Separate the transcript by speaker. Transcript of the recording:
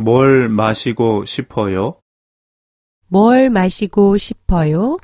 Speaker 1: 뭘 마시고 싶어요?
Speaker 2: 뭘 마시고 싶어요?